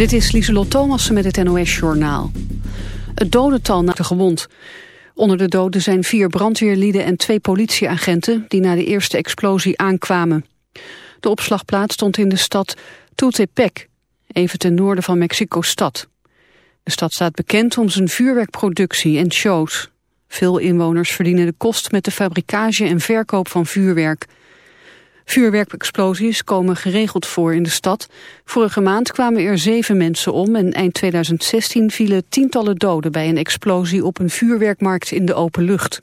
Dit is Lieselot Thomassen met het NOS-journaal. Het dodental naar de gewond. Onder de doden zijn vier brandweerlieden en twee politieagenten... die na de eerste explosie aankwamen. De opslagplaats stond in de stad Tultepec, even ten noorden van Mexico-stad. De stad staat bekend om zijn vuurwerkproductie en shows. Veel inwoners verdienen de kost met de fabricage en verkoop van vuurwerk... Vuurwerkexplosies komen geregeld voor in de stad. Vorige maand kwamen er zeven mensen om en eind 2016 vielen tientallen doden bij een explosie op een vuurwerkmarkt in de open lucht.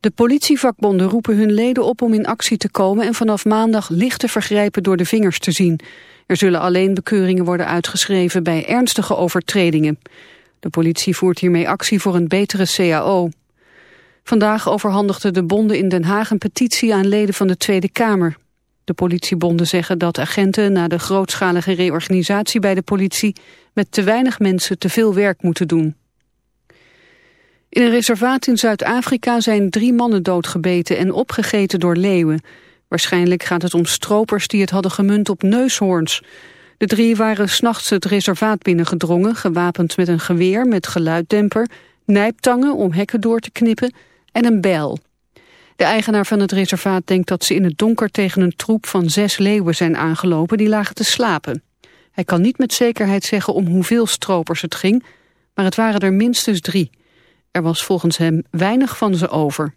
De politievakbonden roepen hun leden op om in actie te komen en vanaf maandag lichte vergrijpen door de vingers te zien. Er zullen alleen bekeuringen worden uitgeschreven bij ernstige overtredingen. De politie voert hiermee actie voor een betere CAO. Vandaag overhandigden de bonden in Den Haag een petitie aan leden van de Tweede Kamer. De politiebonden zeggen dat agenten na de grootschalige reorganisatie bij de politie met te weinig mensen te veel werk moeten doen. In een reservaat in Zuid-Afrika zijn drie mannen doodgebeten en opgegeten door leeuwen. Waarschijnlijk gaat het om stropers die het hadden gemunt op neushoorns. De drie waren s'nachts het reservaat binnengedrongen, gewapend met een geweer met geluiddemper, nijptangen om hekken door te knippen en een bijl. De eigenaar van het reservaat denkt dat ze in het donker tegen een troep van zes leeuwen zijn aangelopen die lagen te slapen. Hij kan niet met zekerheid zeggen om hoeveel stropers het ging, maar het waren er minstens drie. Er was volgens hem weinig van ze over.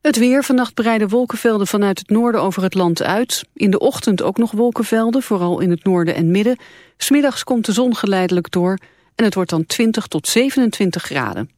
Het weer, vannacht breiden wolkenvelden vanuit het noorden over het land uit. In de ochtend ook nog wolkenvelden, vooral in het noorden en midden. Smiddags komt de zon geleidelijk door en het wordt dan 20 tot 27 graden.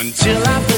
until I.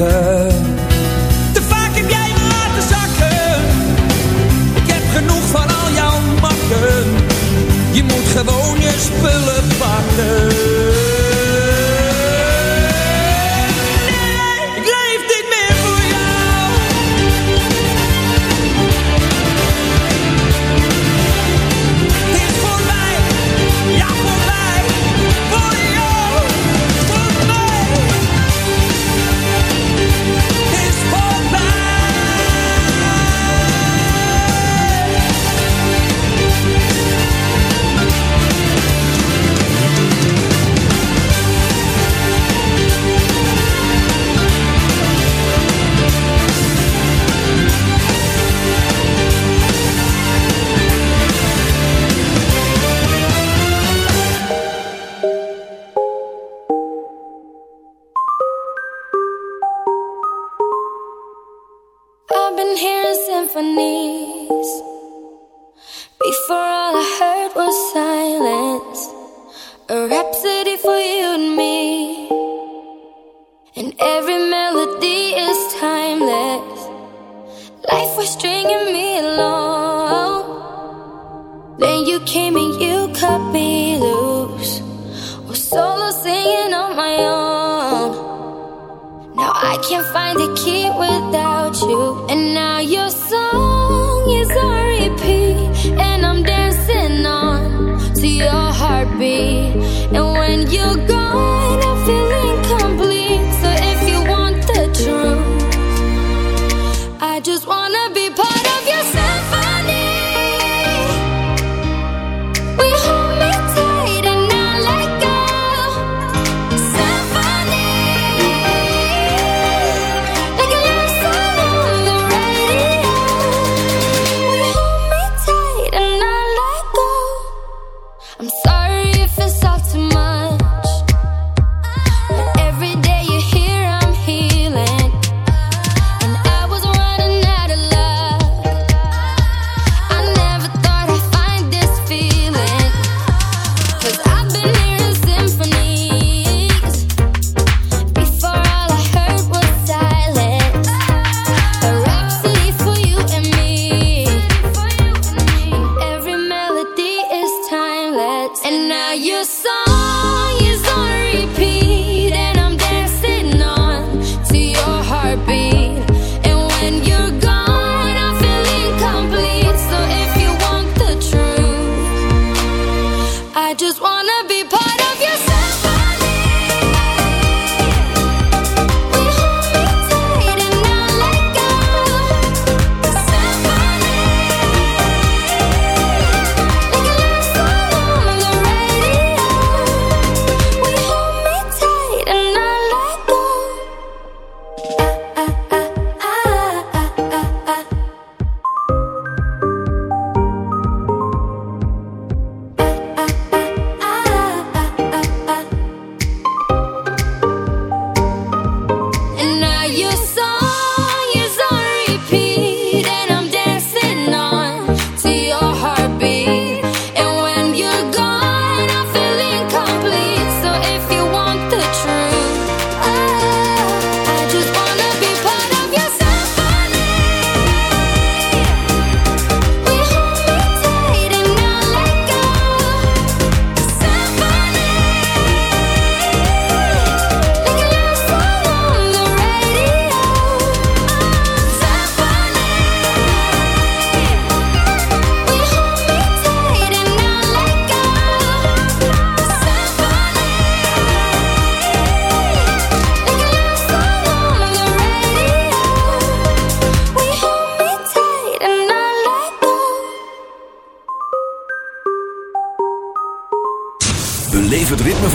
because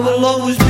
will always be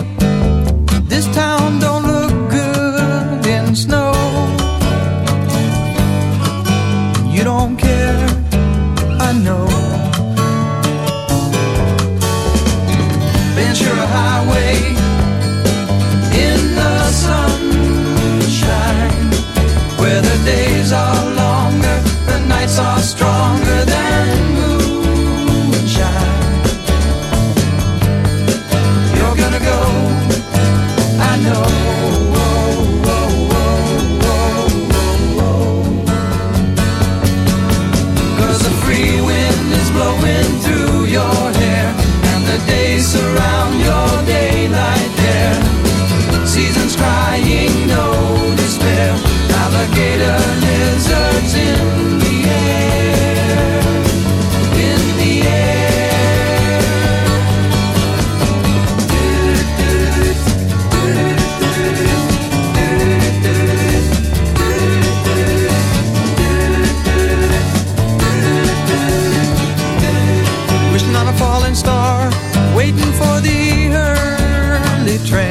train.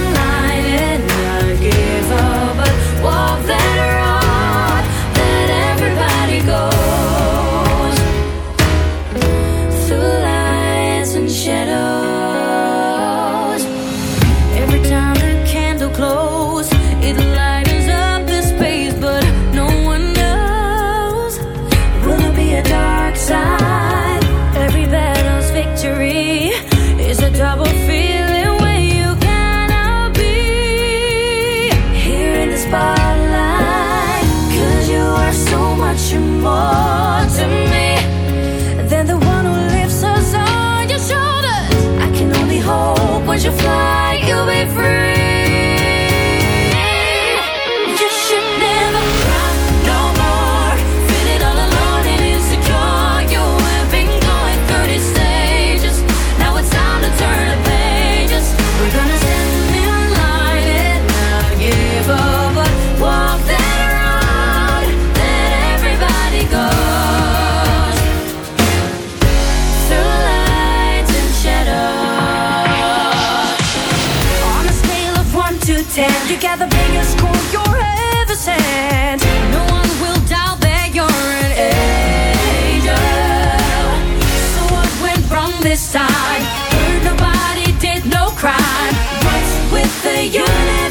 The universe?